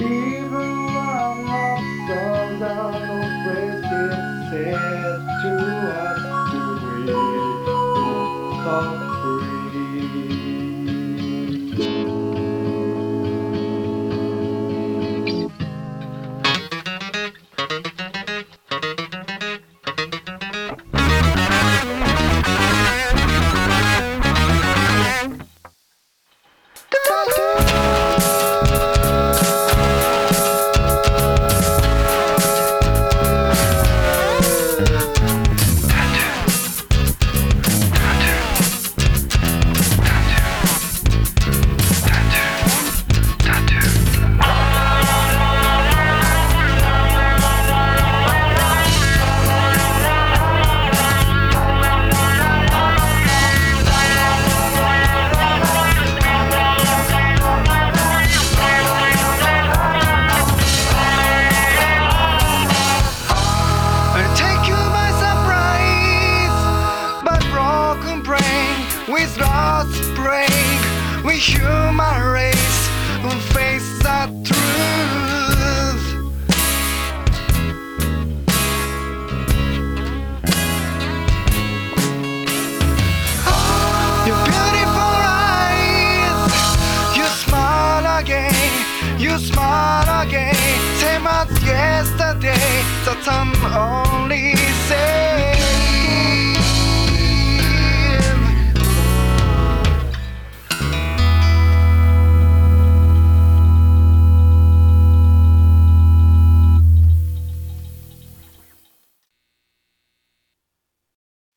Even when love comes no to us to. with laws break, we human race who face the truth. Oh, your beautiful eyes, you smile again, you smile again, same as yesterday, the time only says.